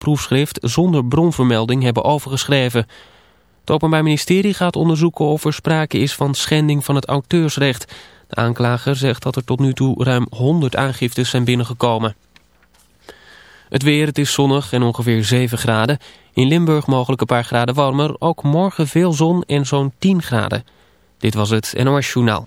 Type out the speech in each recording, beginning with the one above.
proefschrift zonder bronvermelding hebben overgeschreven. Het Openbaar Ministerie gaat onderzoeken of er sprake is van schending van het auteursrecht. De aanklager zegt dat er tot nu toe ruim 100 aangiftes zijn binnengekomen. Het weer, het is zonnig en ongeveer 7 graden. In Limburg mogelijk een paar graden warmer. Ook morgen veel zon en zo'n 10 graden. Dit was het NOS Journaal.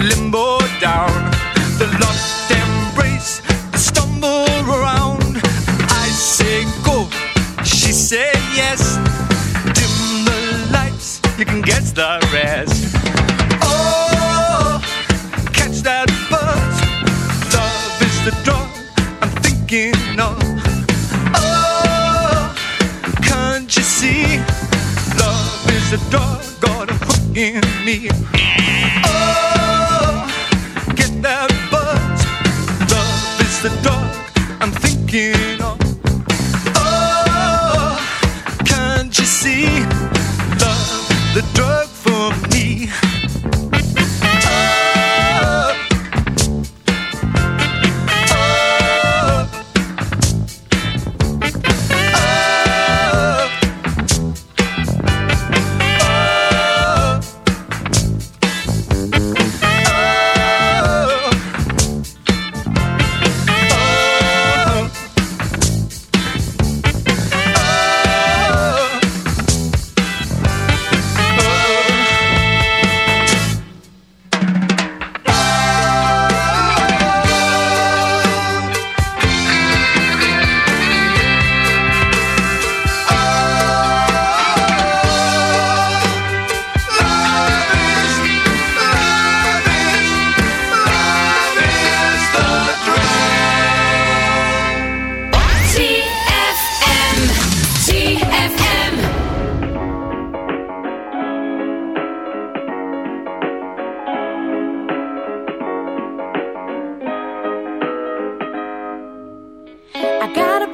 limbo down. The lost embrace I stumble around. I say go. She say yes. Dim the lights you can guess the rest.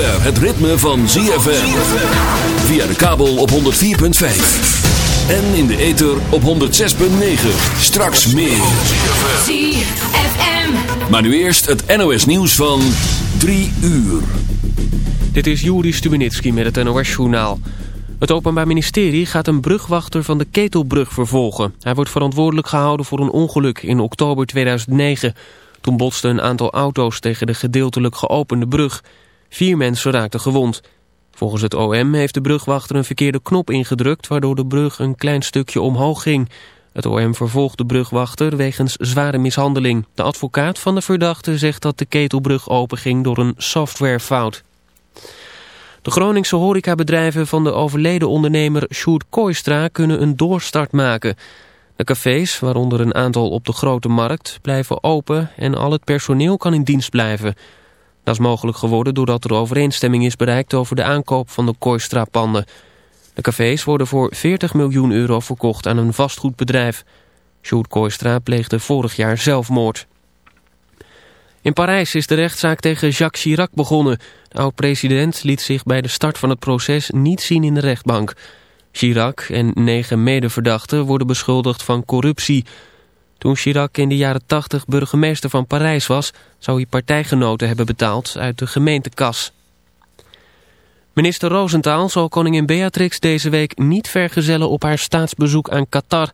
Zover het ritme van ZFM. Via de kabel op 104.5. En in de ether op 106.9. Straks meer. ZFM. Maar nu eerst het NOS nieuws van 3 uur. Dit is Juri Stubenitski met het NOS-journaal. Het Openbaar Ministerie gaat een brugwachter van de Ketelbrug vervolgen. Hij wordt verantwoordelijk gehouden voor een ongeluk in oktober 2009. Toen botsten een aantal auto's tegen de gedeeltelijk geopende brug. Vier mensen raakten gewond. Volgens het OM heeft de brugwachter een verkeerde knop ingedrukt... waardoor de brug een klein stukje omhoog ging. Het OM vervolgt de brugwachter wegens zware mishandeling. De advocaat van de verdachte zegt dat de ketelbrug openging door een softwarefout. De Groningse horecabedrijven van de overleden ondernemer Sjoerd Kooistra kunnen een doorstart maken. De cafés, waaronder een aantal op de Grote Markt, blijven open en al het personeel kan in dienst blijven. Dat is mogelijk geworden doordat er overeenstemming is bereikt over de aankoop van de Kooistra-panden. De cafés worden voor 40 miljoen euro verkocht aan een vastgoedbedrijf. Sjoerd Kooistra pleegde vorig jaar zelfmoord. In Parijs is de rechtszaak tegen Jacques Chirac begonnen. De oud-president liet zich bij de start van het proces niet zien in de rechtbank. Chirac en negen medeverdachten worden beschuldigd van corruptie. Toen Chirac in de jaren 80 burgemeester van Parijs was... zou hij partijgenoten hebben betaald uit de gemeentekas. Minister Roosentaal zal koningin Beatrix deze week niet vergezellen op haar staatsbezoek aan Qatar.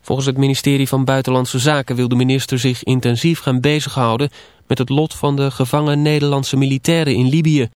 Volgens het ministerie van Buitenlandse Zaken wil de minister zich intensief gaan bezighouden met het lot van de gevangen Nederlandse militairen in Libië.